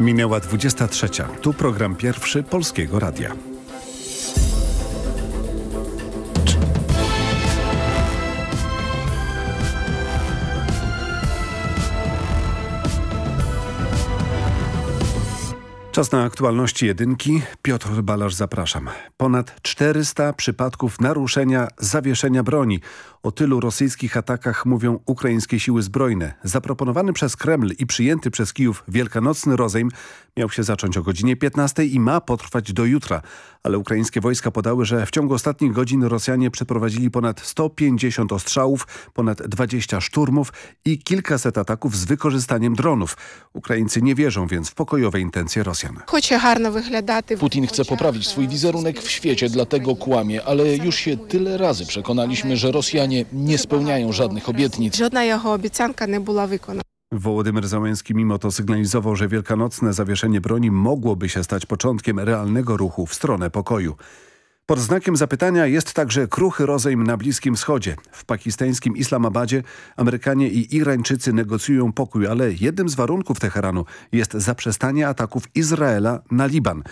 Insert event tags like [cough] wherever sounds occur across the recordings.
Minęła 23. Tu program pierwszy Polskiego Radia. Czas na aktualności jedynki. Piotr Balasz, zapraszam. Ponad 400 przypadków naruszenia zawieszenia broni. O tylu rosyjskich atakach mówią ukraińskie siły zbrojne. Zaproponowany przez Kreml i przyjęty przez Kijów wielkanocny rozejm miał się zacząć o godzinie 15 i ma potrwać do jutra ale ukraińskie wojska podały, że w ciągu ostatnich godzin Rosjanie przeprowadzili ponad 150 ostrzałów, ponad 20 szturmów i kilkaset ataków z wykorzystaniem dronów. Ukraińcy nie wierzą więc w pokojowe intencje Rosjan. Putin chce poprawić swój wizerunek w świecie, dlatego kłamie, ale już się tyle razy przekonaliśmy, że Rosjanie nie spełniają żadnych obietnic. Żadna jego obiecanka nie była wykonana. Wołodymyr Załęski mimo to sygnalizował, że wielkanocne zawieszenie broni mogłoby się stać początkiem realnego ruchu w stronę pokoju. Pod znakiem zapytania jest także kruchy rozejm na Bliskim Wschodzie. W pakistańskim Islamabadzie Amerykanie i Irańczycy negocjują pokój, ale jednym z warunków Teheranu jest zaprzestanie ataków Izraela na Liban.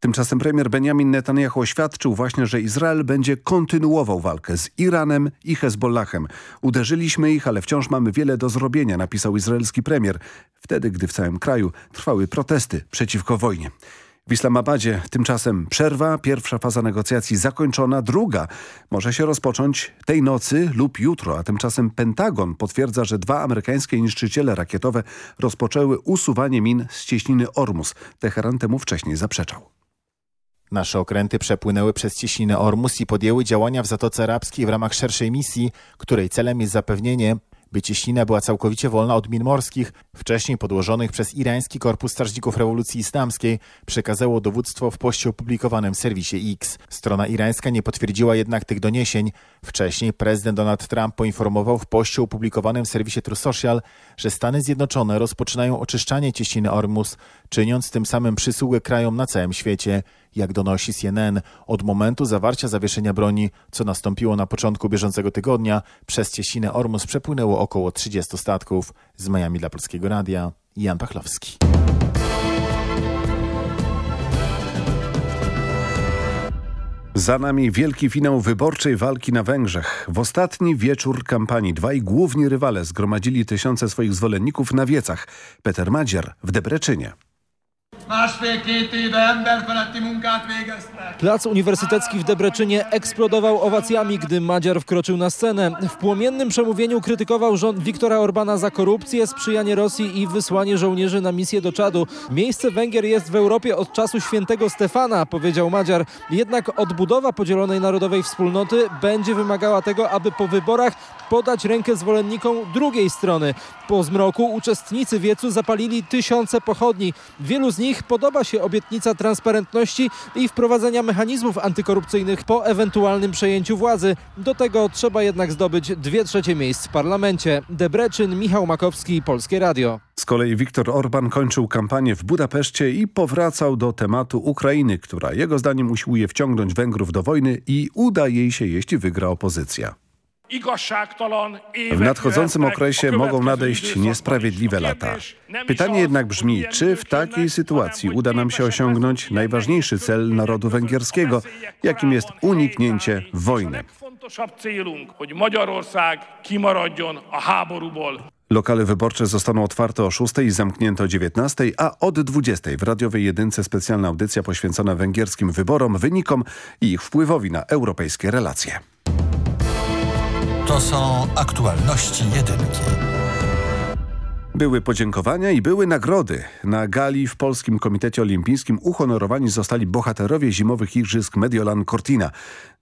Tymczasem premier Benjamin Netanyahu oświadczył właśnie, że Izrael będzie kontynuował walkę z Iranem i Hezbollahem. Uderzyliśmy ich, ale wciąż mamy wiele do zrobienia, napisał izraelski premier, wtedy gdy w całym kraju trwały protesty przeciwko wojnie. W Islamabadzie tymczasem przerwa, pierwsza faza negocjacji zakończona, druga może się rozpocząć tej nocy lub jutro, a tymczasem Pentagon potwierdza, że dwa amerykańskie niszczyciele rakietowe rozpoczęły usuwanie min z cieśniny Ormus. Teheran temu wcześniej zaprzeczał. Nasze okręty przepłynęły przez cieśninę Ormus i podjęły działania w Zatoce Arabskiej w ramach szerszej misji, której celem jest zapewnienie, by cieśnina była całkowicie wolna od min morskich, wcześniej podłożonych przez irański Korpus Strażników Rewolucji Islamskiej, przekazało dowództwo w poście opublikowanym w serwisie X. Strona irańska nie potwierdziła jednak tych doniesień. Wcześniej prezydent Donald Trump poinformował w poście opublikowanym w serwisie True Social, że Stany Zjednoczone rozpoczynają oczyszczanie cieśniny Ormus, czyniąc tym samym przysługę krajom na całym świecie. Jak donosi CNN, od momentu zawarcia zawieszenia broni, co nastąpiło na początku bieżącego tygodnia, przez cieśninę Ormus przepłynęło około 30 statków. Z Miami dla Polskiego Radia, Jan Pachlowski. Za nami wielki finał wyborczej walki na Węgrzech. W ostatni wieczór kampanii dwaj główni rywale zgromadzili tysiące swoich zwolenników na wiecach. Peter Madziar w Debreczynie. Másfél-két éve emberfeletti munkát végeztek. Plac Uniwersytecki w Debreczynie eksplodował owacjami, gdy Madziar wkroczył na scenę. W płomiennym przemówieniu krytykował rząd Viktora Orbana za korupcję, sprzyjanie Rosji i wysłanie żołnierzy na misję do Czadu. Miejsce Węgier jest w Europie od czasu świętego Stefana, powiedział Madziar. Jednak odbudowa podzielonej narodowej wspólnoty będzie wymagała tego, aby po wyborach podać rękę zwolennikom drugiej strony. Po zmroku uczestnicy wiecu zapalili tysiące pochodni. Wielu z nich podoba się obietnica transparentności i wprowadzenia mechanizmów antykorupcyjnych po ewentualnym przejęciu władzy. Do tego trzeba jednak zdobyć dwie trzecie miejsc w parlamencie. Debreczyn, Michał Makowski, Polskie Radio. Z kolei Viktor Orban kończył kampanię w Budapeszcie i powracał do tematu Ukrainy, która jego zdaniem usiłuje wciągnąć Węgrów do wojny i uda jej się, jeśli wygra opozycja. W nadchodzącym okresie mogą nadejść niesprawiedliwe lata. Pytanie jednak brzmi, czy w takiej sytuacji uda nam się osiągnąć najważniejszy cel narodu węgierskiego, jakim jest uniknięcie wojny. Lokale wyborcze zostaną otwarte o 6 i zamknięte o 19, a od 20 w radiowej jedynce specjalna audycja poświęcona węgierskim wyborom, wynikom i ich wpływowi na europejskie relacje. To są aktualności jedynki. Były podziękowania i były nagrody. Na gali w Polskim Komitecie Olimpijskim uhonorowani zostali bohaterowie zimowych igrzysk Mediolan Cortina.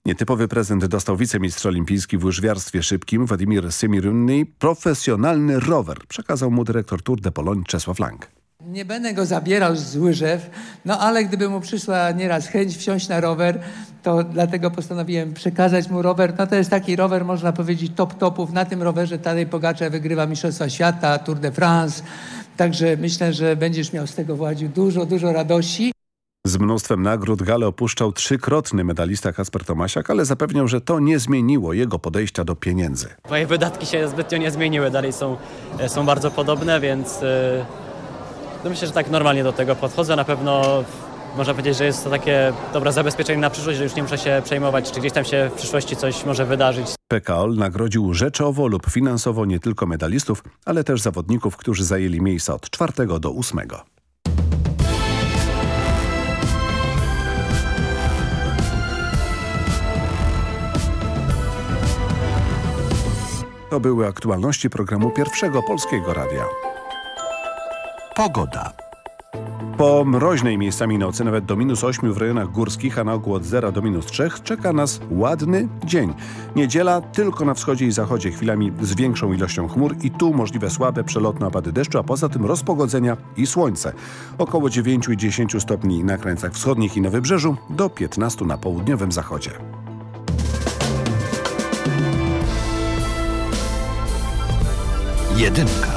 Nietypowy prezent dostał wicemistrz olimpijski w łyżwiarstwie szybkim Władimir Symirunny profesjonalny rower. Przekazał mu dyrektor Tour de Pologne Czesław Lang. Nie będę go zabierał z łyżew, no ale gdyby mu przyszła nieraz chęć wsiąść na rower, to dlatego postanowiłem przekazać mu rower. No to jest taki rower, można powiedzieć, top topów. Na tym rowerze Tadej Pogaczar wygrywa Mistrzostwa Świata, Tour de France. Także myślę, że będziesz miał z tego, Władziu, dużo, dużo radości. Z mnóstwem nagród galę opuszczał trzykrotny medalista Kasper Tomasiak, ale zapewniał, że to nie zmieniło jego podejścia do pieniędzy. Moje wydatki się zbytnio nie zmieniły, dalej są, są bardzo podobne, więc... Yy No myślę, że tak normalnie do tego podchodzę. Na pewno można powiedzieć, że jest to takie dobre zabezpieczenie na przyszłość, że już nie muszę się przejmować, czy gdzieś tam się w przyszłości coś może wydarzyć. PKOL nagrodził rzeczowo lub finansowo nie tylko medalistów, ale też zawodników, którzy zajęli miejsca od czwartego do ósmego. To były aktualności programu Pierwszego Polskiego Radia. Pogoda. Po mroźnej miejscami nocy, nawet do minus 8 w rejonach górskich, a na ogół od 0 do minus 3, czeka nas ładny dzień. Niedziela tylko na wschodzie i zachodzie, chwilami z większą ilością chmur i tu możliwe słabe przelotne opady deszczu, a poza tym rozpogodzenia i słońce. Około 9 i 10 stopni na krańcach wschodnich i na wybrzeżu, do 15 na południowym zachodzie. Jedynka.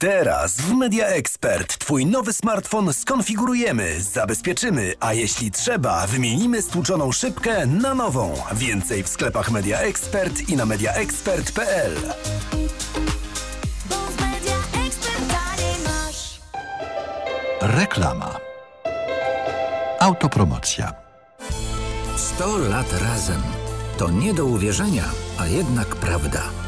Teraz w Media Expert Twój nowy smartfon skonfigurujemy, zabezpieczymy, a jeśli trzeba, wymienimy stłuczoną szybkę na nową. Więcej w sklepach Media Expert i na mediaexpert.pl. Reklama. Autopromocja. 100 lat razem. To nie do uwierzenia, a jednak prawda.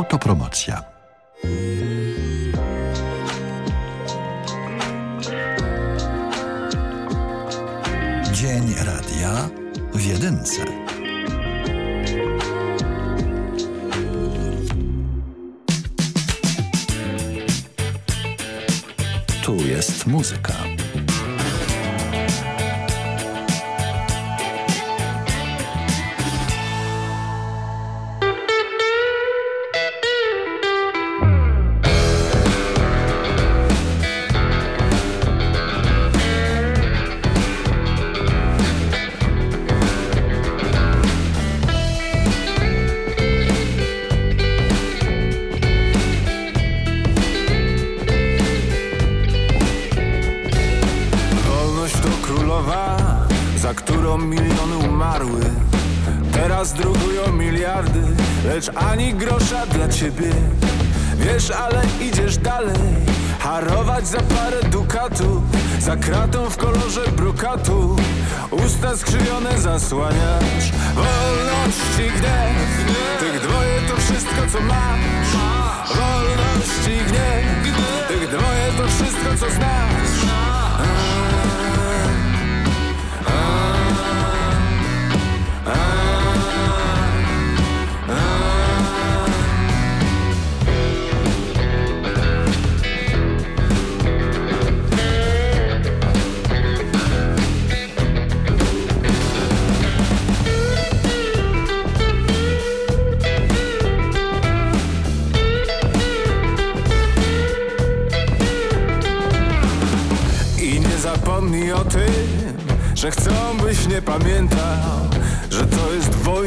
Autopromocja. Dzień radia w jedynce. Tu jest muzyka.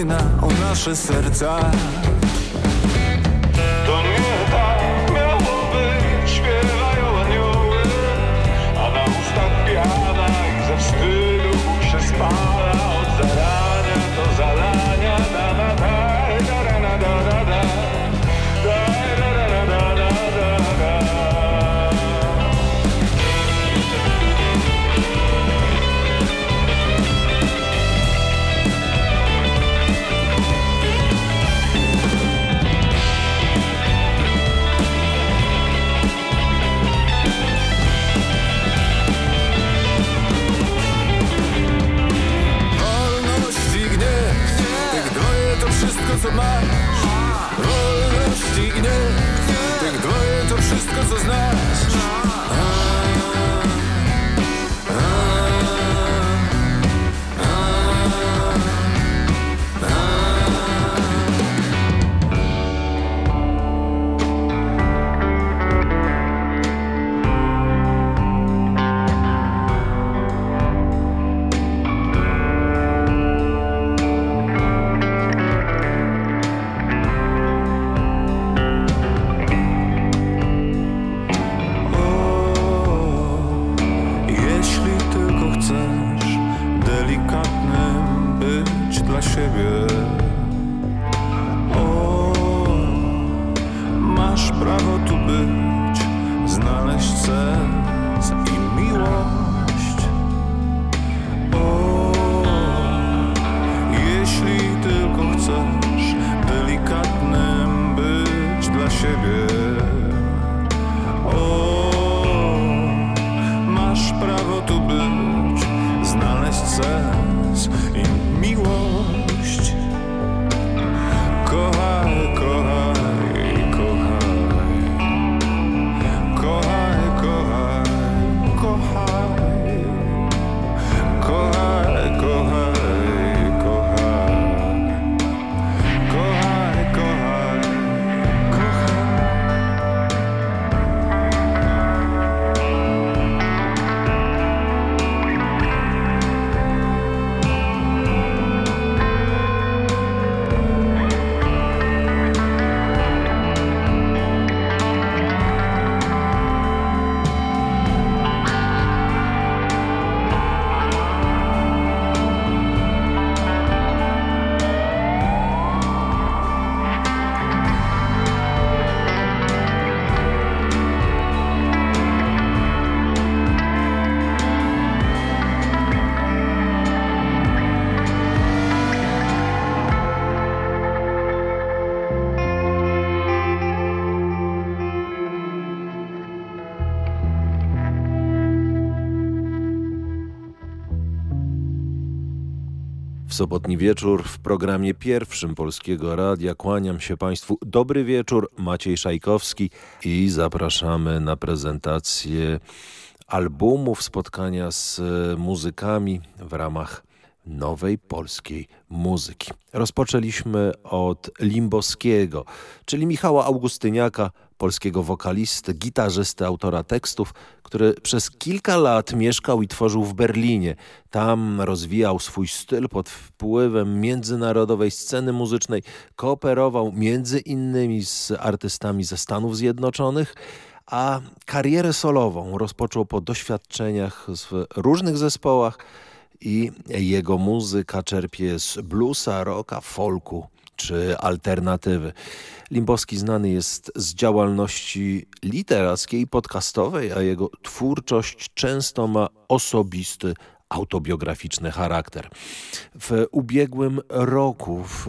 Wojna o nasze serca. co masz. Wolności i nie Tych dwoje to wszystko co znasz. Sobotni wieczór w programie pierwszym Polskiego Radia kłaniam się Państwu. Dobry wieczór, Maciej Szajkowski i zapraszamy na prezentację albumów, spotkania z e, muzykami w ramach nowej polskiej muzyki. Rozpoczęliśmy od Limboskiego, czyli Michała Augustyniaka, polskiego wokalisty, gitarzysty, autora tekstów, który przez kilka lat mieszkał i tworzył w Berlinie. Tam rozwijał swój styl pod wpływem międzynarodowej sceny muzycznej, kooperował między innymi z artystami ze Stanów Zjednoczonych, a karierę solową rozpoczął po doświadczeniach w różnych zespołach i jego muzyka czerpie z bluesa, rocka, folku czy alternatywy. Limbowski znany jest z działalności literackiej i podcastowej, a jego twórczość często ma osobisty, autobiograficzny charakter. W ubiegłym roku w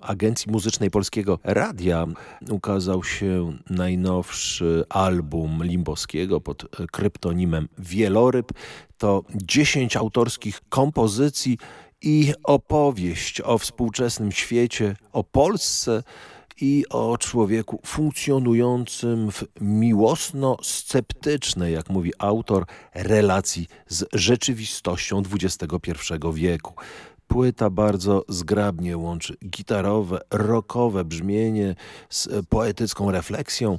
Agencji Muzycznej Polskiego Radia ukazał się najnowszy album Limbowskiego pod kryptonimem Wieloryb. To 10 autorskich kompozycji i opowieść o współczesnym świecie, o Polsce i o człowieku funkcjonującym w miłosno-sceptycznej, jak mówi autor, relacji z rzeczywistością XXI wieku. Płyta bardzo zgrabnie łączy gitarowe, rockowe brzmienie z poetycką refleksją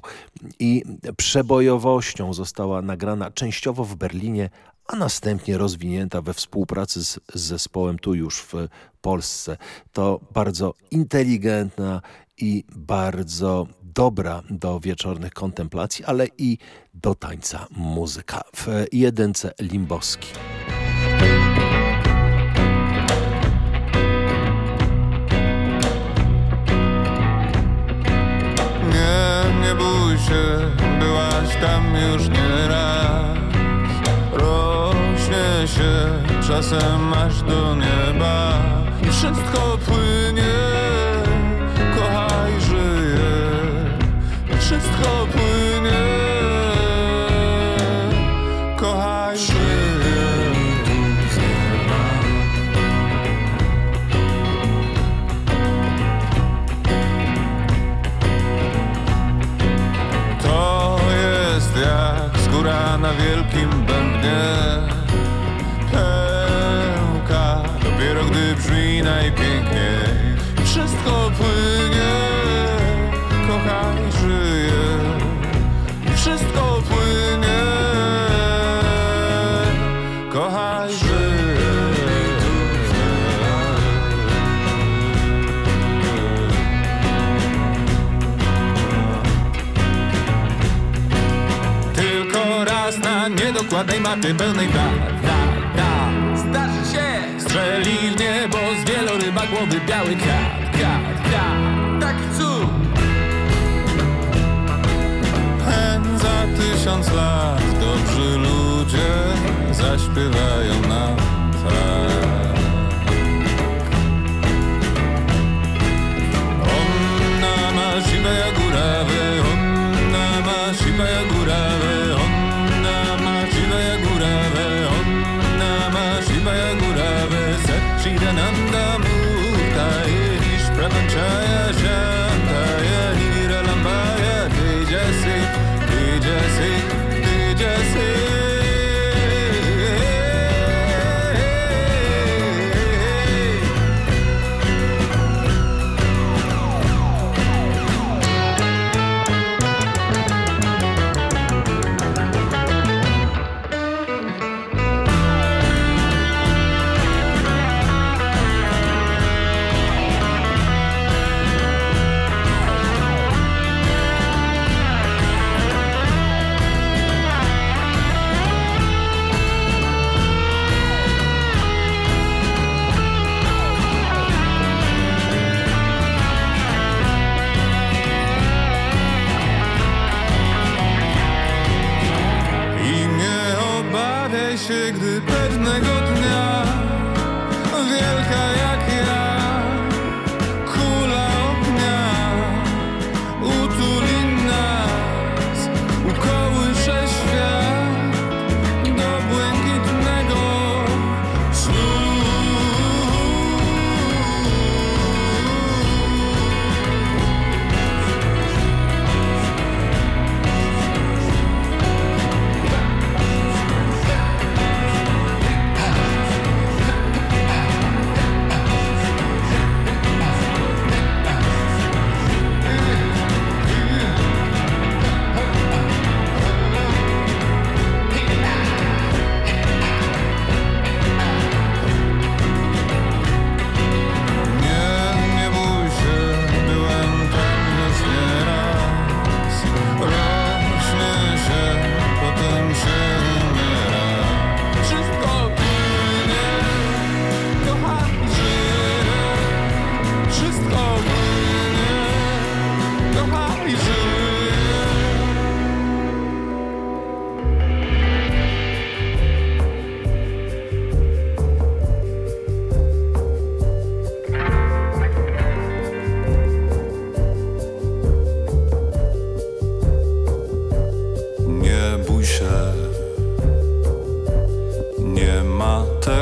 i przebojowością. Została nagrana częściowo w Berlinie, a następnie rozwinięta we współpracy z, zespołem tu już w Polsce. To bardzo inteligentna i bardzo dobra do wieczornych kontemplacji, ale i do tańca muzyka w jedynce Limbowski. Nie, nie bój się, byłaś tam już nie raz Rośnie się czasem aż do nieba I wszystko płynie, wszystko płynie,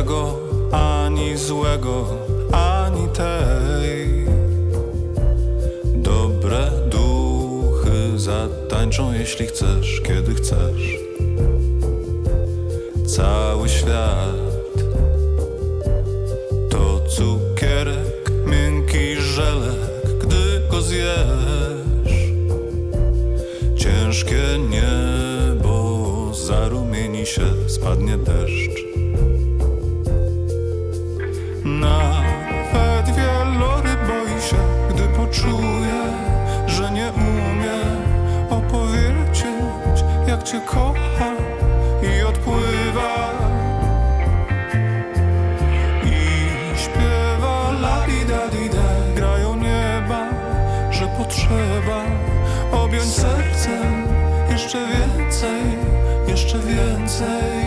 dobrego, ani złego, ani tej. Dobre duchy zatańczą, jeśli chcesz, kiedy chcesz. Cały świat to cukierek, miękki żelek, gdy go zjesz. Ciężkie nie. czuję, że nie umiem opowiedzieć, jak cię kocham i odpływa. I śpiewa la di da di da, grają nieba, że potrzeba objąć sercem jeszcze więcej, jeszcze więcej.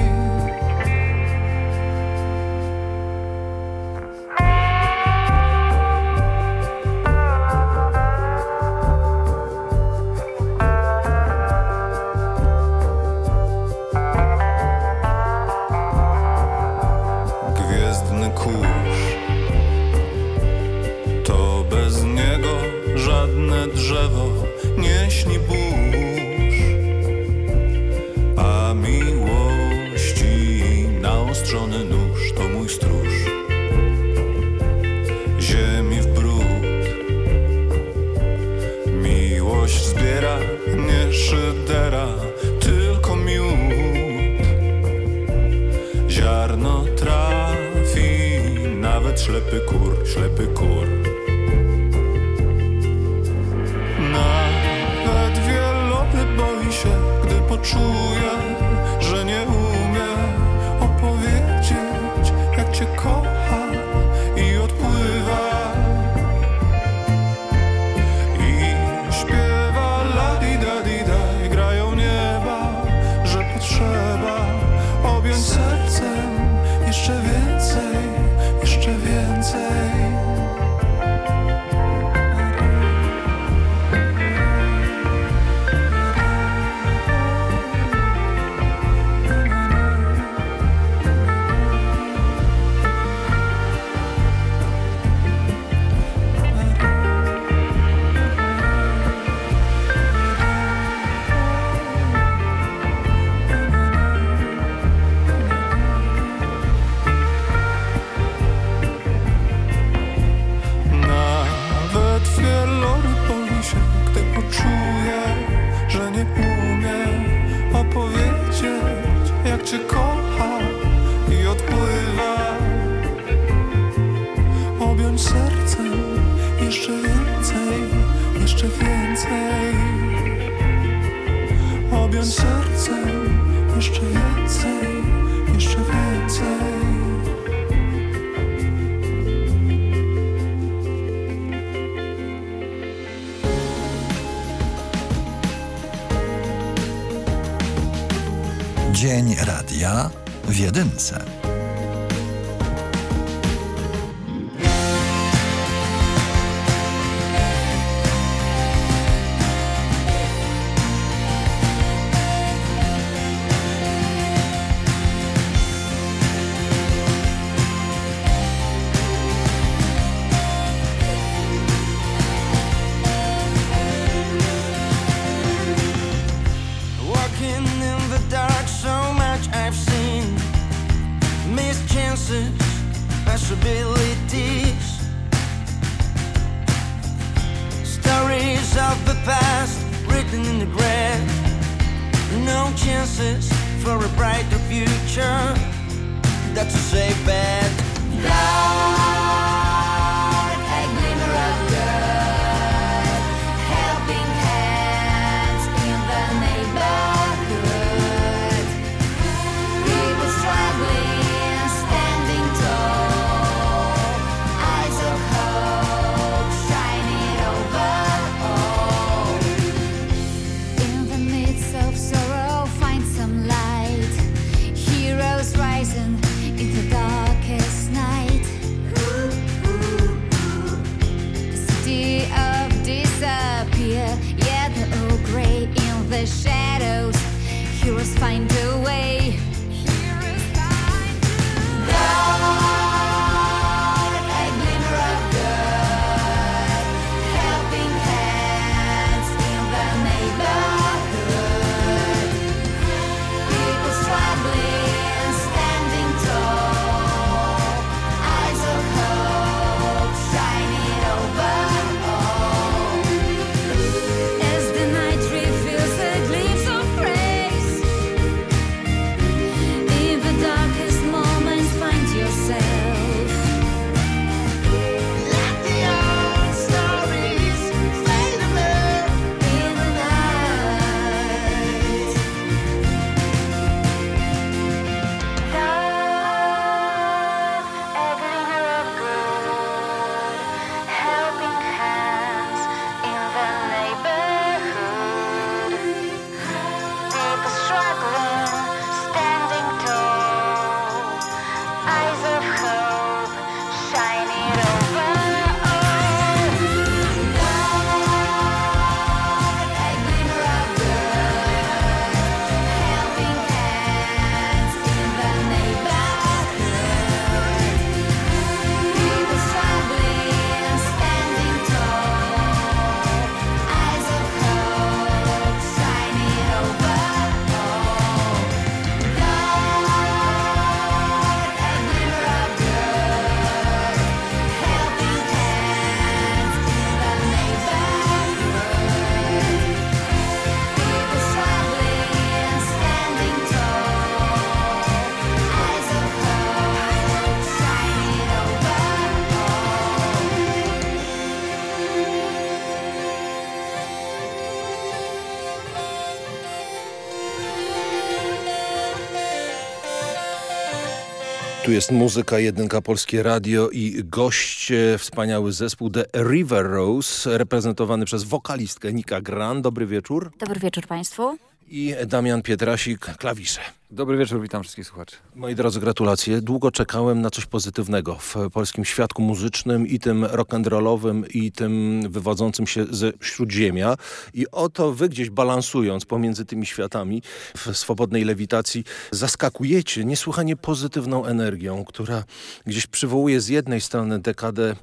Jest muzyka, jedynka Polskie Radio i goście, wspaniały zespół The River Rose, reprezentowany przez wokalistkę Nika Gran. Dobry wieczór. Dobry wieczór Państwu. I Damian Pietrasik, klawisze. Dobry wieczór, witam wszystkich słuchaczy. Moi drodzy, gratulacje. Długo czekałem na coś pozytywnego w polskim świadku muzycznym i tym rock'n'rollowym i tym wywodzącym się ze Śródziemia. I oto wy gdzieś balansując pomiędzy tymi światami w swobodnej lewitacji zaskakujecie niesłychanie pozytywną energią, która gdzieś przywołuje z jednej strony dekadę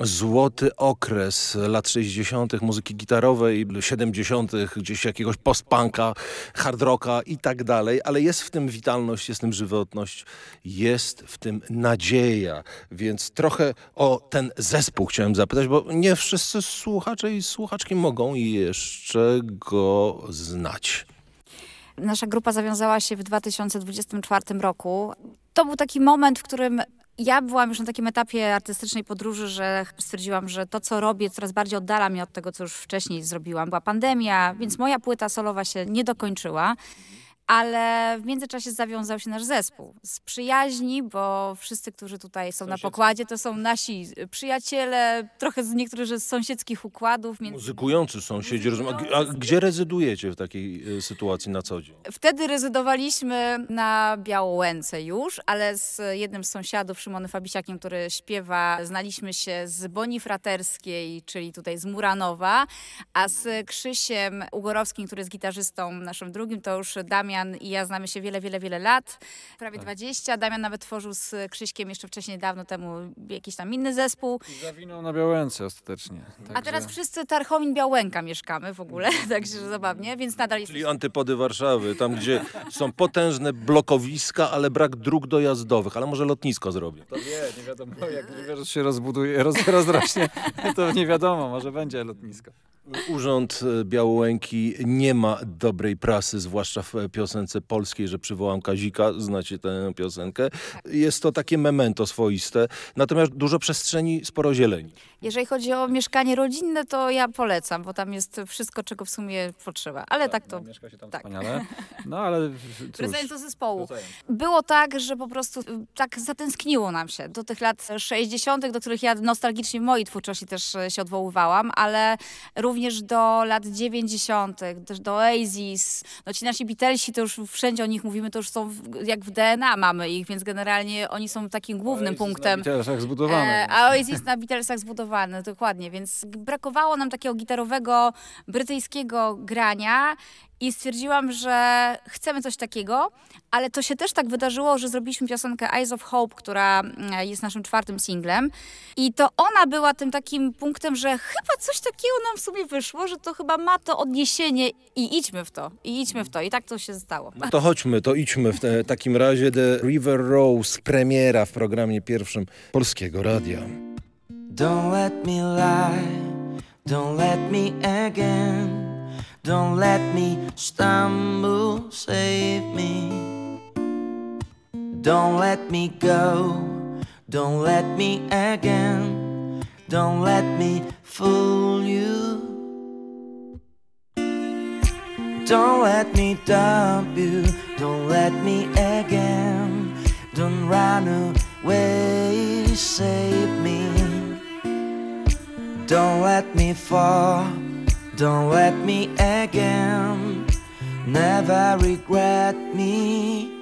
złoty okres lat 60. muzyki gitarowej, 70. gdzieś jakiegoś post-punka, hard rocka i tak dalej, ale jest w tym witalność, jest w tym żywotność, jest w tym nadzieja. Więc trochę o ten zespół chciałem zapytać, bo nie wszyscy słuchacze i słuchaczki mogą jeszcze go znać. Nasza grupa zawiązała się w 2024 roku. To był taki moment, w którym ja byłam już na takim etapie artystycznej podróży, że stwierdziłam, że to, co robię, coraz bardziej oddala mnie od tego, co już wcześniej zrobiłam. Była pandemia, więc moja płyta solowa się nie dokończyła. Ale w międzyczasie zawiązał się nasz zespół. Z przyjaźni, bo wszyscy, którzy tutaj są na pokładzie, to są nasi przyjaciele, trochę z niektórych z sąsiedzkich układów. Między... Muzykujący sąsiedzi, rozumiem. A, a gdzie rezydujecie w takiej e, sytuacji na co dzień? Wtedy rezydowaliśmy na Białołęce już, ale z jednym z sąsiadów, Szymonem Fabisiakiem, który śpiewa, znaliśmy się z Boni Fraterskiej, czyli tutaj z Muranowa, a z Krzysiem Ugorowskim, który jest gitarzystą naszym drugim, to już Damian i ja znamy się wiele, wiele, wiele lat, prawie 20. Damian nawet tworzył z Krzyśkiem jeszcze wcześniej, dawno temu jakiś tam inny zespół. Zawinął na Białęce ostatecznie. A teraz wszyscy Tarchomin Białęka mieszkamy w ogóle, [laughs] także zabawnie, więc nadal jest... Czyli antypody Warszawy, tam gdzie są potężne blokowiska, ale brak dróg dojazdowych. Ale może lotnisko zrobię. To nie, nie wiadomo, [laughs] jak się rozbuduje, roz, [laughs] rozrośnie, to nie wiadomo, może będzie lotnisko. Urząd e, Białołęki nie ma dobrej prasy, zwłaszcza w piosence polskiej, że przywołam Kazika, znacie tę piosenkę. Jest to takie memento swoiste, natomiast dużo przestrzeni, sporo zieleni. Jeżeli chodzi o mieszkanie rodzinne, to ja polecam, bo tam jest wszystko, czego w sumie potrzeba. Ale tak, to... Mieszka się tam tak. wspaniale. No ale cóż. Wracając do zespołu. Było tak, że po prostu y, tak zatęskniło nam się do tych lat 60., do których ja nostalgicznie w mojej twórczości też y, się odwoływałam, ale również do lat 90., też do Oasis. No ci nasi Beatlesi, to już wszędzie o nich mówimy, to już są w, jak w DNA mamy ich, więc generalnie oni są takim głównym Oasis punktem. Na Beatlesach zbudowane. E, a Oasis na Beatlesach zbudowane, dokładnie, więc brakowało nam takiego gitarowego, brytyjskiego grania i stwierdziłam, że chcemy coś takiego, ale to się też tak wydarzyło, że zrobiliśmy piosenkę Eyes of Hope, która mm, jest naszym czwartym singlem i to ona była tym takim punktem, że chyba coś takiego nam w sumie wyszło, że to chyba ma to odniesienie i idźmy w to, i idźmy w to i tak to się stało. No to chodźmy, to idźmy w te, takim razie The River Rose, premiera w programie pierwszym Polskiego Radia. Don't let me lie, don't let me again. Don't let me stumble, save me. Don't let me go, don't let me again. Don't let me fool you. Don't let me dump you, don't let me again. Don't run away, save me. Don't let me fall. Don't let me again, never regret me.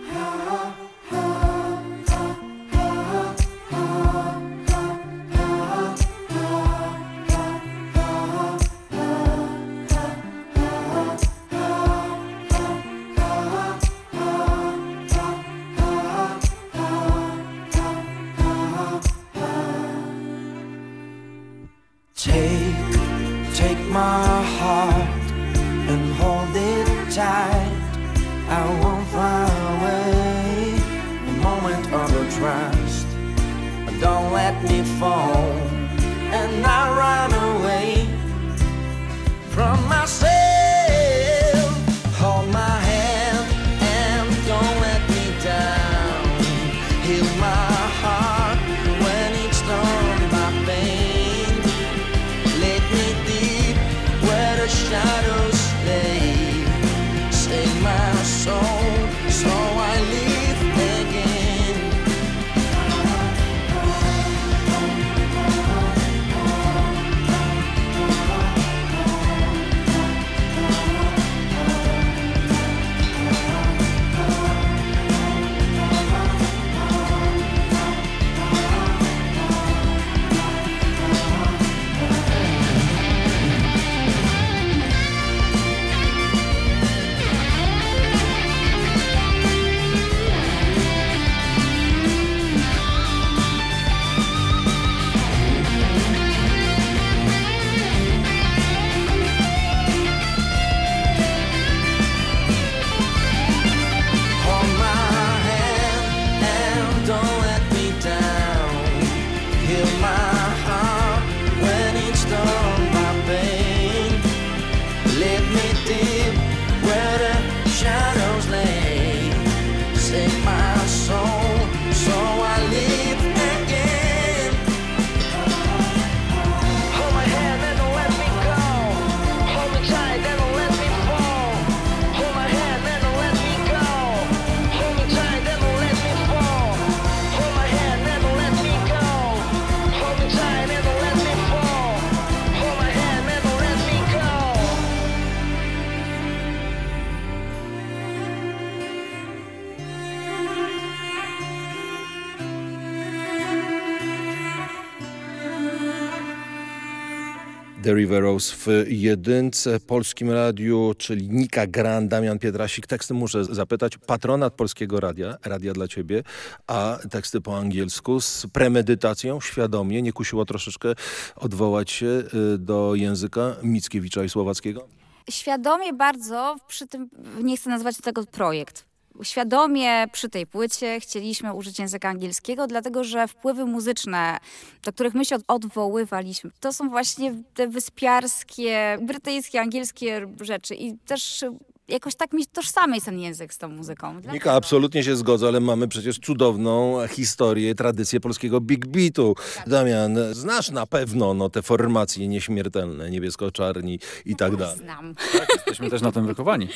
The River Rose w jedynce Polskim Radiu, czyli Nika Gran, Damian Pietrasik. Teksty muszę zapytać. Patronat Polskiego Radia, Radia dla Ciebie, a teksty po angielsku z premedytacją, świadomie. Nie kusiło troszeczkę odwołać się y, do języka Mickiewicza i Słowackiego? Świadomie bardzo przy tym, nie chcę nazywać tego projekt. Świadomie przy tej płycie chcieliśmy użyć języka angielskiego, dlatego że wpływy muzyczne, do których my się od- odwoływaliśmy, to są właśnie te wyspiarskie, brytyjskie, angielskie rzeczy. I też jakoś tak mi tożsamy jest ten język z tą muzyką. Nika, absolutnie się zgodzę, ale mamy przecież cudowną historię, tradycję polskiego big beatu. Damian, znasz na pewno no, te formacje nieśmiertelne, niebiesko-czarni i tak dalej. Znam. Tak, jesteśmy też na tym wychowani.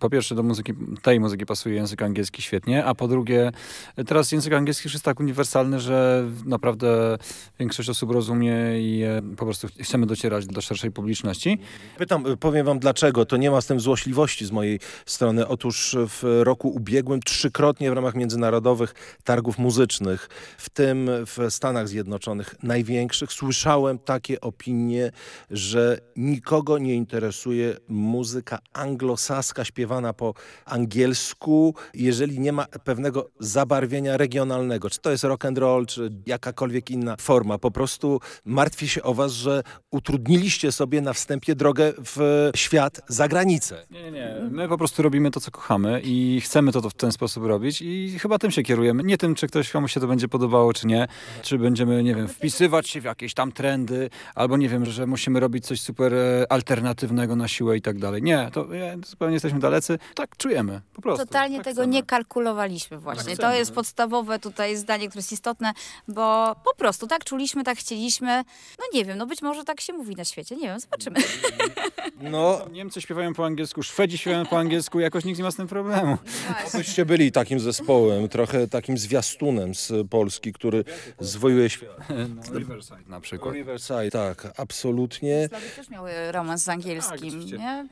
Po pierwsze do muzyki, tej muzyki pasuje język angielski świetnie, a po drugie teraz język angielski już jest tak uniwersalny, że naprawdę większość osób rozumie i po prostu chcemy docierać do szerszej publiczności. Pytam, powiem wam dlaczego, to nie ma z tym złośliwości z mojej strony. Otóż w roku ubiegłym trzykrotnie w ramach międzynarodowych targów muzycznych, w tym w Stanach Zjednoczonych największych, słyszałem takie opinie, że nikogo nie interesuje muzyka anglosaska śpiewana po angielsku, jeżeli nie ma pewnego zabarwienia regionalnego. Czy to jest rock and roll, czy jakakolwiek inna forma. Po prostu martwię się o was, że utrudniliście sobie na wstępie drogę w świat za granicę. Nie, nie, nie. My po prostu robimy to, co kochamy i chcemy to, to w ten sposób robić i chyba tym się kierujemy. Nie tym, czy ktoś komuś się to będzie podobało, czy nie. Czy będziemy, nie wiem, wpisywać się w jakieś tam trendy, albo nie wiem, że musimy robić coś super e, alternatywnego na siłę i tak dalej. Nie, to nie, zupełnie jesteśmy dalecy. Tak czujemy, po prostu. Totalnie tak tego chcemy. nie kalkulowaliśmy właśnie. Tak to jest podstawowe tutaj zdanie, które jest istotne, bo po prostu tak czuliśmy, tak chcieliśmy. No nie wiem, no być może tak się mówi na świecie, nie wiem, zobaczymy. No, Niemcy śpiewają po angielsku, Szwedzi śpiewają po angielsku, jakoś nikt nie ma z tym problemu. Byście byli takim zespołem, trochę takim zwiastunem z Polski, który zwojuje świat. No, Riverside na przykład. Riverside, tak, absolutnie. Slowy też miały romans z angielskim, nie?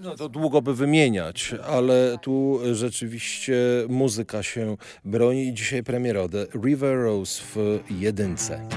No to długo by wymieniać, ale tu rzeczywiście muzyka się broni i dzisiaj premiera The River Rose w jedynce.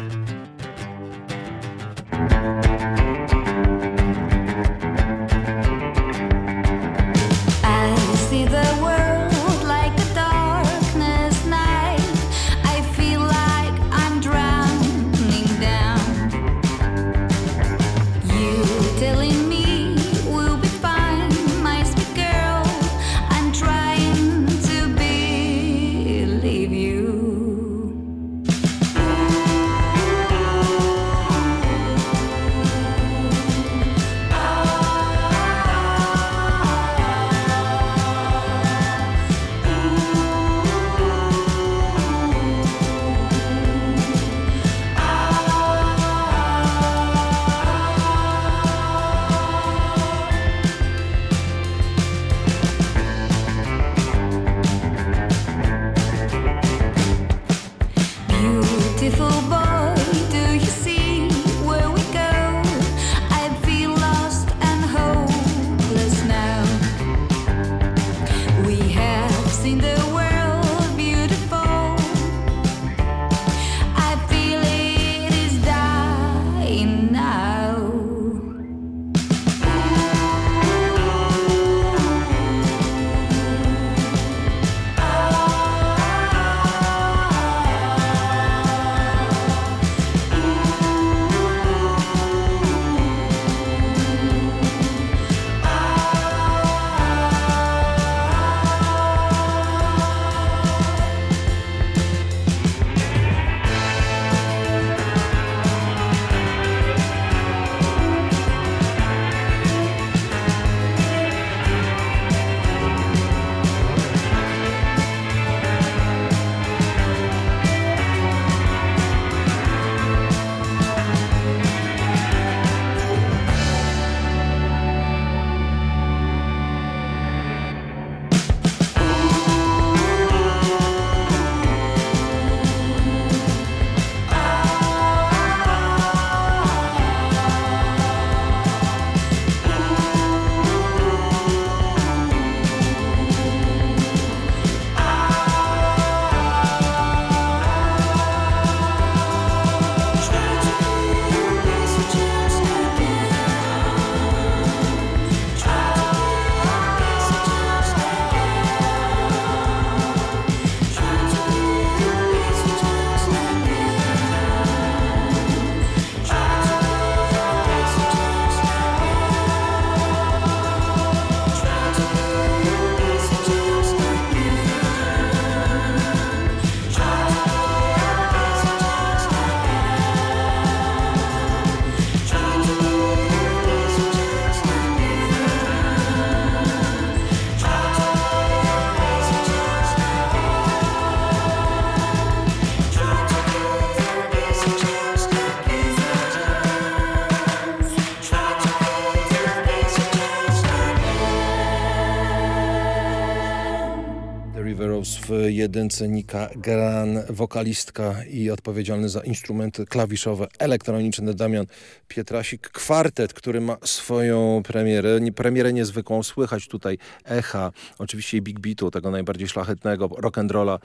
Jedynce Nika Gran, wokalistka i odpowiedzialny za instrumenty klawiszowe elektroniczne Damian Pietrasik. Kwartet, który ma swoją premierę, nie, premierę niezwykłą. Słychać tutaj echa, oczywiście Big Beatu, tego najbardziej szlachetnego rock'n'rolla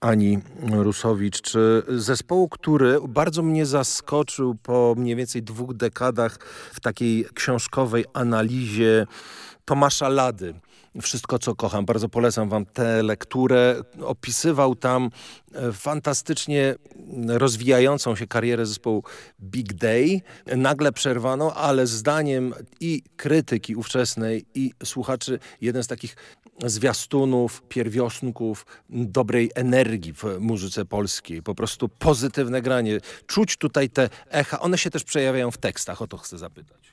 Ani Rusowicz, czy zespołu, który bardzo mnie zaskoczył po mniej więcej dwóch dekadach w takiej książkowej analizie Tomasza Lady. Wszystko, co kocham. Bardzo polecam wam tę lekturę. Opisywał tam e, fantastycznie rozwijającą się karierę zespołu Big Day. Nagle przerwano, ale zdaniem i krytyki ówczesnej i słuchaczy jeden z takich zwiastunów, pierwiosnków dobrej energii w muzyce polskiej. Po prostu pozytywne granie. Czuć tutaj te echa. One się też przejawiają w tekstach. O to chcę zapytać.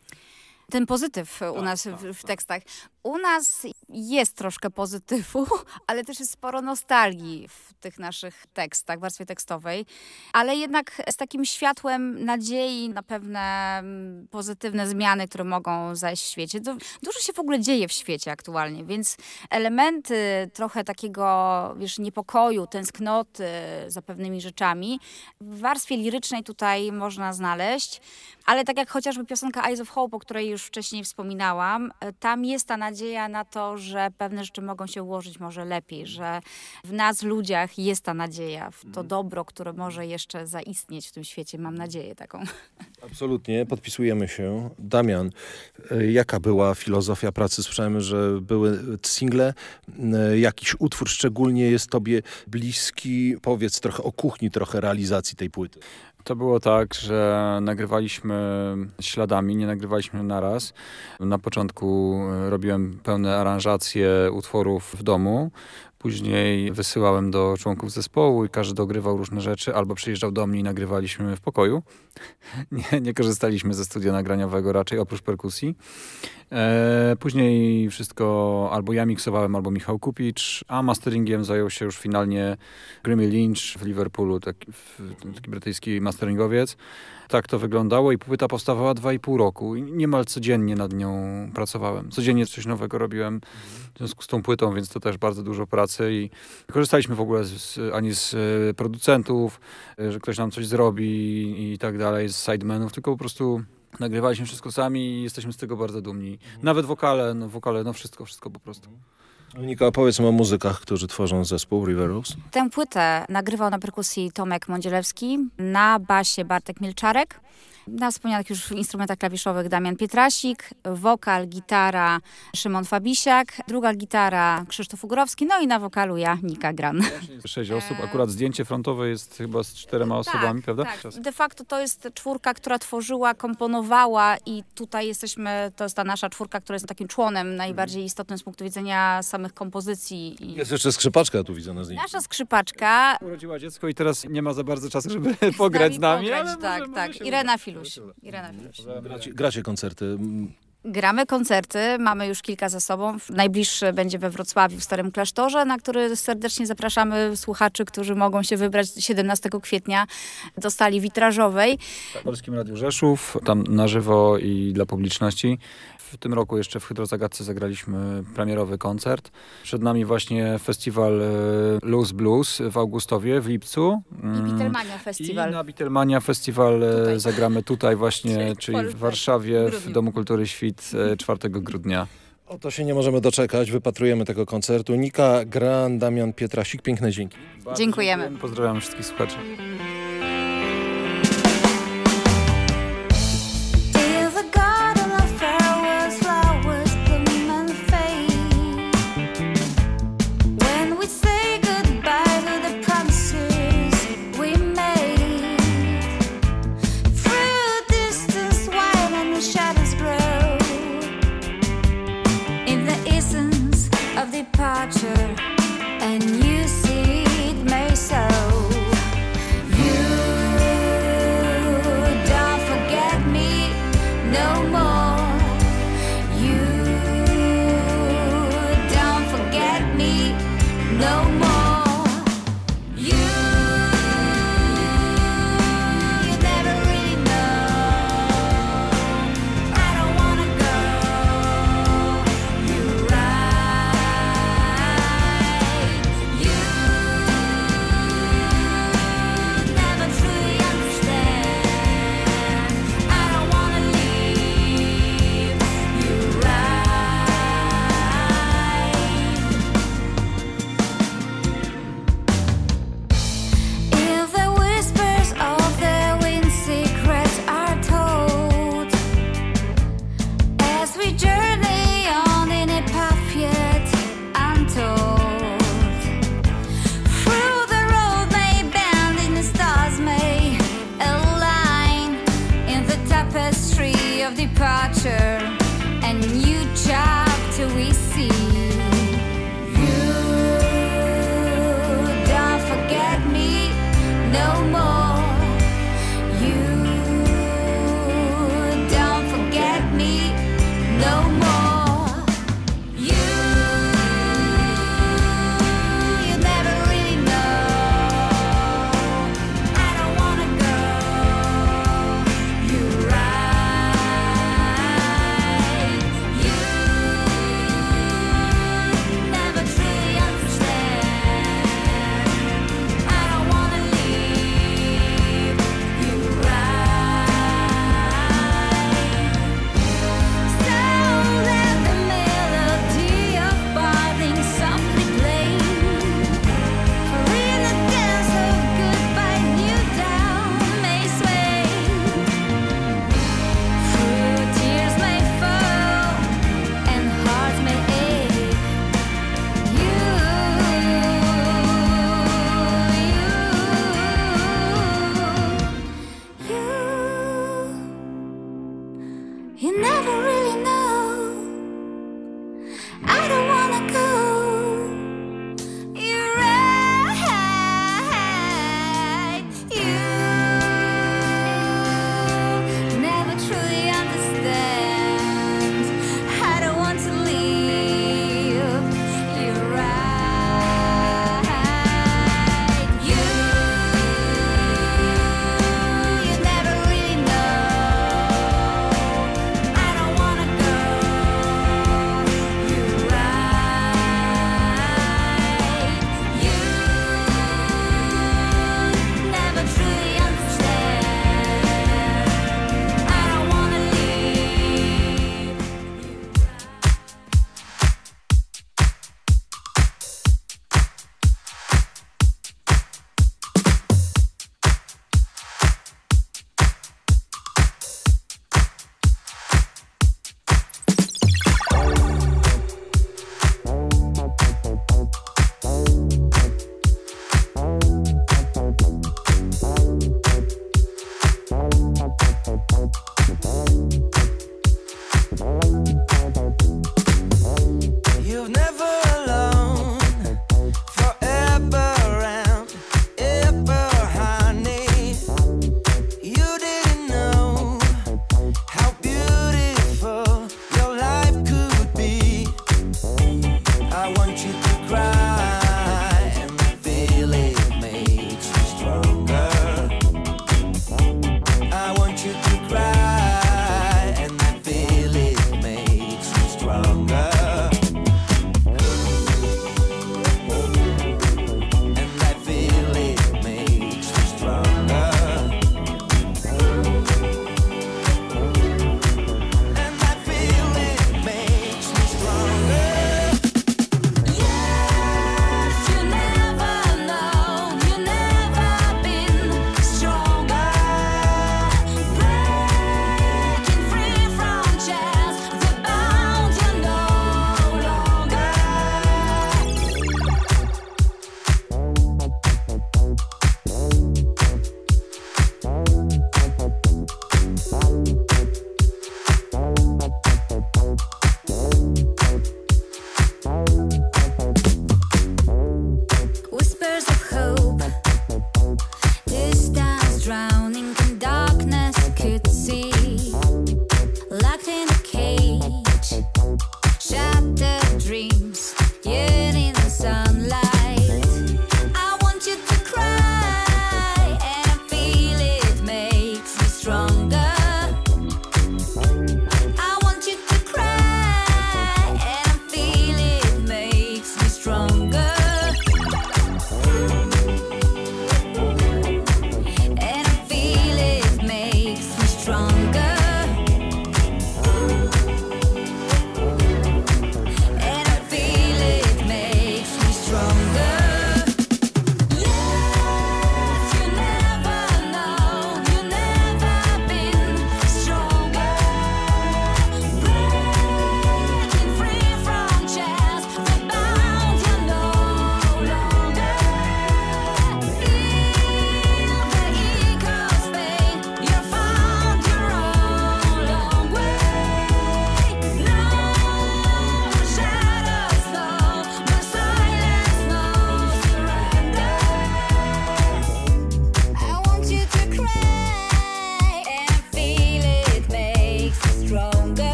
ten pozytyw u nas w, w tekstach. U nas jest troszkę pozytywu, [laughs] ale też jest sporo nostalgii w tych naszych tekstach, w warstwie tekstowej, ale jednak z takim światłem nadziei na pewne mm, pozytywne zmiany, które mogą zajść w świecie. Dużo się w ogóle dzieje w świecie aktualnie, więc elementy trochę takiego, wiesz, niepokoju, tęsknoty za pewnymi rzeczami w warstwie lirycznej tutaj można znaleźć, ale tak jak chociażby piosenka Eyes of Hope, o której już wcześniej wspominałam, tam jest ta nadzieja na to, że pewne rzeczy mogą się ułożyć może lepiej, że w nas, ludziach, jest ta nadzieja, w to dobro, które może jeszcze zaistnieć w tym świecie. Mam nadzieję taką. [laughs] Absolutnie, podpisujemy się. Damian, e, jaka była filozofia pracy? Słyszałem, że były single. E, Jakiś utwór szczególnie jest tobie bliski? Powiedz trochę o kuchni, trochę realizacji tej płyty. To było tak, że nagrywaliśmy śladami, nie nagrywaliśmy naraz. Na początku e, robiłem pełne aranżacje utworów w domu. Później wysyłałem do członków zespołu i każdy dogrywał różne rzeczy, albo przyjeżdżał do mnie i nagrywaliśmy w pokoju. [laughs] Nie, nie korzystaliśmy ze studia nagraniowego raczej, oprócz perkusji. E, później wszystko albo ja miksowałem, albo Michał Kupicz, a masteringiem zajął się już finalnie Grimmy Lynch w Liverpoolu, taki, taki brytyjski masteringowiec. Tak to wyglądało i płyta powstawała dwa i pół roku. I niemal codziennie nad nią pracowałem. Codziennie coś nowego robiłem w związku z tą płytą, więc to też bardzo dużo pracy i korzystaliśmy w ogóle z, ani z e, producentów, e, że ktoś nam coś zrobi i tak dalej, z sidemenów, tylko po prostu nagrywaliśmy wszystko sami i jesteśmy z tego bardzo dumni. Nawet wokale, no wokale, no wszystko, wszystko po prostu. Monika, opowiedz o muzykach, którzy tworzą zespół Riveros. Tę płytę nagrywał na perkusji Tomek Mądzielewski, na basie Bartek Milczarek, na wspomnianych już instrumentach klawiszowych Damian Pietrasik, wokal, gitara Szymon Fabisiak, druga gitara Krzysztof Ugorowski, no i na wokalu ja, Nika Gran. Sześć osób, akurat zdjęcie frontowe jest chyba z czterema osobami, prawda? Tak, de facto to jest czwórka, która tworzyła, komponowała i tutaj jesteśmy, to jest ta nasza czwórka, która jest takim członem najbardziej istotnym z punktu widzenia samych kompozycji. I Jest jeszcze skrzypaczka tu widzę na zdjęciu. nasza skrzypaczka, Urodziła dziecko i teraz nie ma za bardzo czasu, żeby [laughs] pograć z nami, pograć, ale tak, może- tak. Irena uda. Filuś. Irena Filuś. Gracie, gracie koncerty. Mm, Gramy koncerty, mamy już kilka za sobą. Najbliższy będzie we Wrocławiu w Starym Klasztorze, na który serdecznie zapraszamy słuchaczy, którzy mogą się wybrać 17 kwietnia do sali witrażowej. W Polskim Radiu Rzeszów, tam na żywo i dla publiczności. W tym roku jeszcze w Hydrozagadce zagraliśmy premierowy koncert. Przed nami właśnie festiwal e, Loose Blues w Augustowie w lipcu. I Mm, Beatlemania Festival. I na Beatlemania Festiwal e, zagramy tutaj właśnie, czyli w Warszawie, w. Domu Kultury Świt e, 4 grudnia. O to się nie możemy doczekać. Wypatrujemy tego koncertu. Nika Gran, Damian Pietrasik. Piękne dzięki. Dziękujemy. Pozdrawiam wszystkich słuchaczy.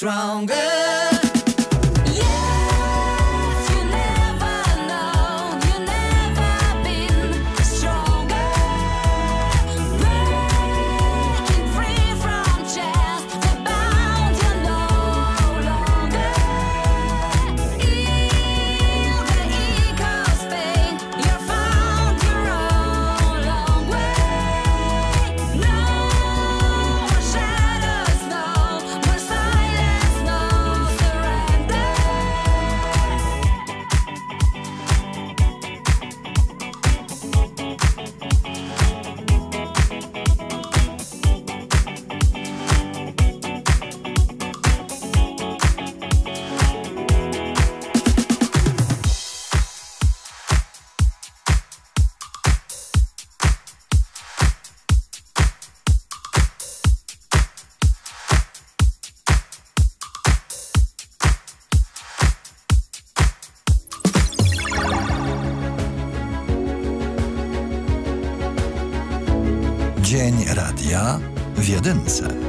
Stronger. W Jedynce.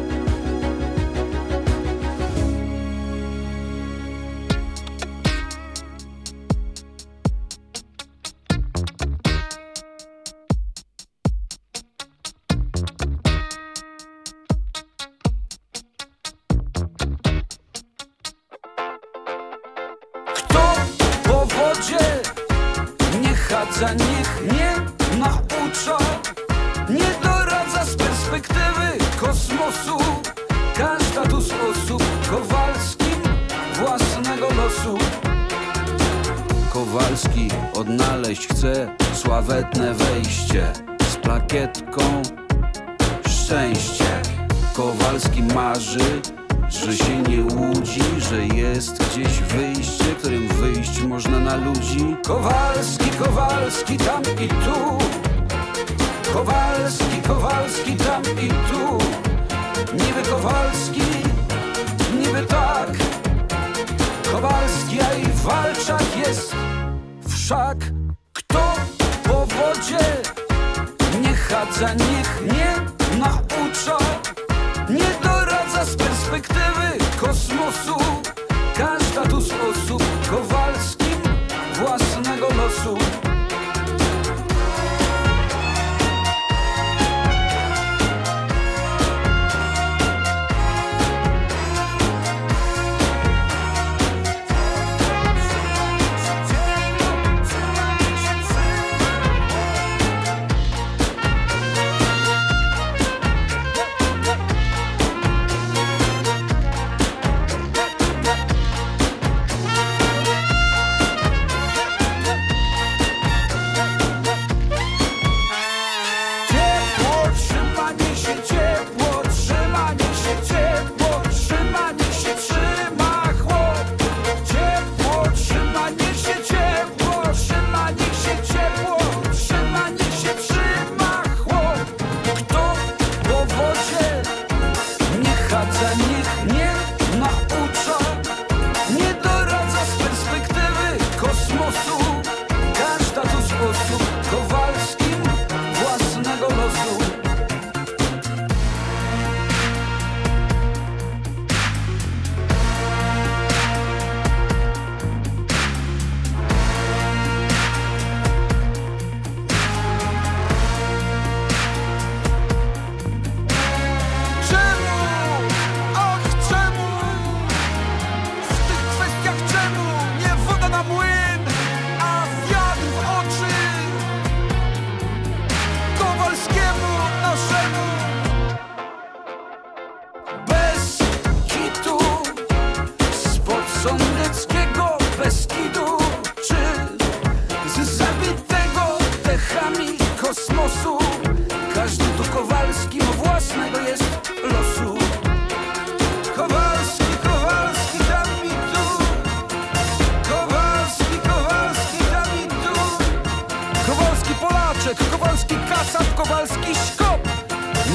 Kowalczyk, Kowalski Kasap, Kowalski Szkop.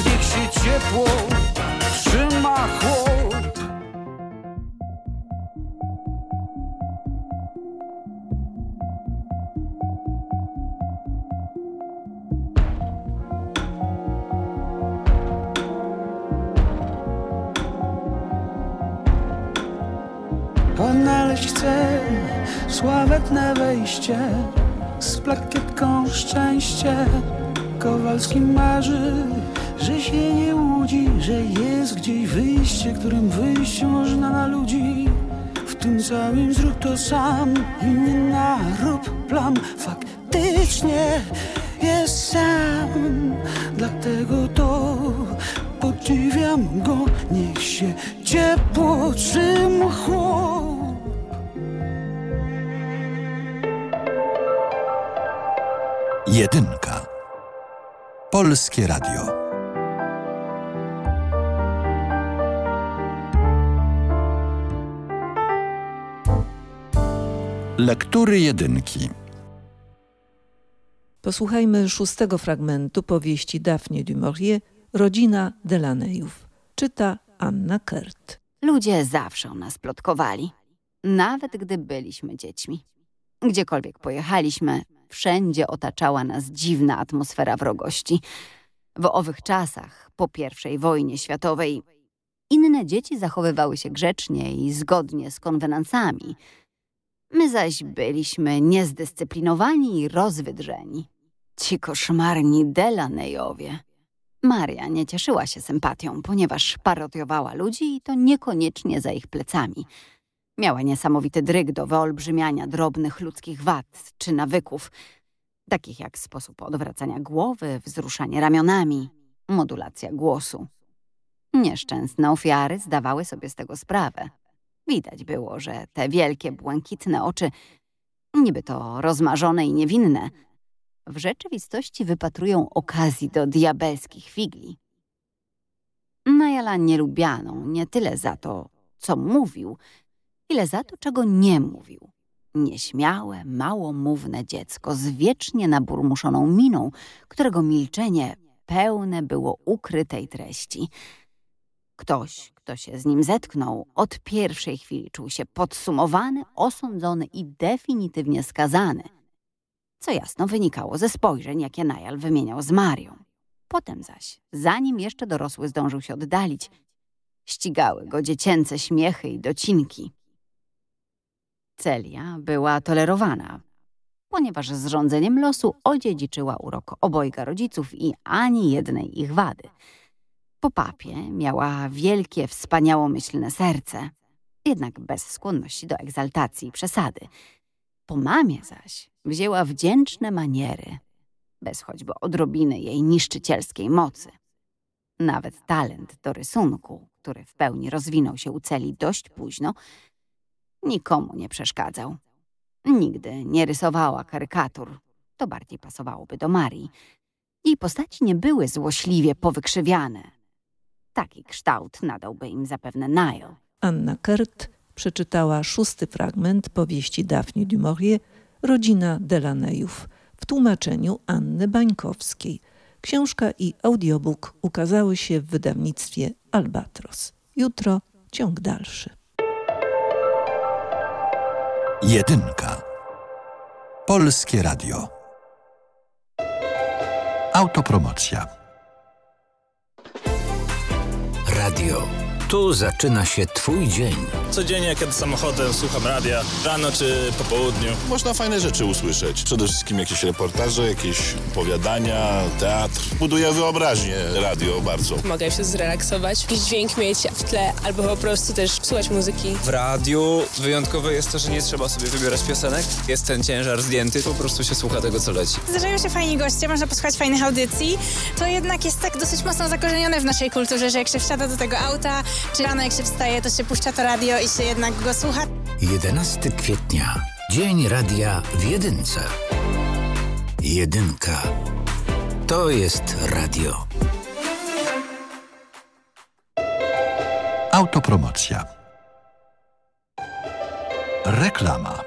Niech się ciepło trzyma chłop. Ponaleźć chcę sławetne wejście z plakietką szczęście. Kowalski marzy, że się nie łudzi, że jest gdzieś wyjście, którym wyjść można na ludzi. W tym całym zrób to sam i nie narób plam. Faktycznie jest sam, dlatego to podziwiam go. Niech się ciepło trzyma chłop. Jedynka. Polskie Radio. Lektury jedynki. Posłuchajmy szóstego fragmentu powieści Daphne du Maurier Rodzina Delaneyów. Czyta Anna Kert. Ludzie zawsze o nas plotkowali. Nawet gdy byliśmy dziećmi. Gdziekolwiek pojechaliśmy, wszędzie otaczała nas dziwna atmosfera wrogości. W owych czasach, po I wojnie światowej, inne dzieci zachowywały się grzecznie i zgodnie z konwenansami. My zaś byliśmy niezdyscyplinowani i rozwydrzeni. Ci koszmarni Delaneyowie. Maria nie cieszyła się sympatią, ponieważ parodiowała ludzi i to niekoniecznie za ich plecami. Miała niesamowity dryg do wyolbrzymiania drobnych ludzkich wad czy nawyków, takich jak sposób odwracania głowy, wzruszanie ramionami, modulacja głosu. Nieszczęsne ofiary zdawały sobie z tego sprawę. Widać było, że te wielkie, błękitne oczy, niby to rozmarzone i niewinne, w rzeczywistości wypatrują okazji do diabelskich figli. Najala nie lubiano nie tyle za to, co mówił, ile za to, czego nie mówił. Nieśmiałe, małomówne dziecko z wiecznie naburmuszoną miną, którego milczenie pełne było ukrytej treści. Ktoś, kto się z nim zetknął, od pierwszej chwili czuł się podsumowany, osądzony i definitywnie skazany, co jasno wynikało ze spojrzeń, jakie Najal wymieniał z Marią. Potem zaś, zanim jeszcze dorosły zdążył się oddalić, ścigały go dziecięce śmiechy i docinki. Celia była tolerowana, ponieważ z rządzeniem losu odziedziczyła urok obojga rodziców i ani jednej ich wady. Po papie miała wielkie, wspaniałomyślne serce, jednak bez skłonności do egzaltacji i przesady. Po mamie zaś wzięła wdzięczne maniery, bez choćby odrobiny jej niszczycielskiej mocy. Nawet talent do rysunku, który w pełni rozwinął się u Celi dość późno, nikomu nie przeszkadzał. Nigdy nie rysowała karykatur, to bardziej pasowałoby do Marii. Jej postaci nie były złośliwie powykrzywiane. Taki kształt nadałby im zapewne Nile. Anna Kert przeczytała szósty fragment powieści Daphne du Maurier Rodzina Delaneyów w tłumaczeniu Anny Bańkowskiej. Książka i audiobook ukazały się w wydawnictwie Albatros. Jutro ciąg dalszy. Jedynka. Polskie Radio. Autopromocja. Radio. Tu zaczyna się Twój dzień. Codziennie, kiedy samochodem słucham radia, rano czy po południu. Można fajne rzeczy usłyszeć. Przede wszystkim jakieś reportaże, jakieś opowiadania, teatr. Buduje wyobraźnię radio bardzo. Mogę się zrelaksować, jakiś dźwięk mieć w tle, albo po prostu też słuchać muzyki. W radiu wyjątkowe jest to, że nie trzeba sobie wybierać piosenek. Jest ten ciężar zdjęty, po prostu się słucha tego, co leci. Zdarzają się fajni goście, można posłuchać fajnych audycji. To jednak jest tak dosyć mocno zakorzenione w naszej kulturze, że jak się wsiada do tego auta, czy rano jak się wstaje, to się puszcza to radio i się jednak go słucha. 11 kwietnia. Dzień radia w jedynce. Jedynka. To jest radio. Autopromocja. Reklama.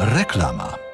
Reklama.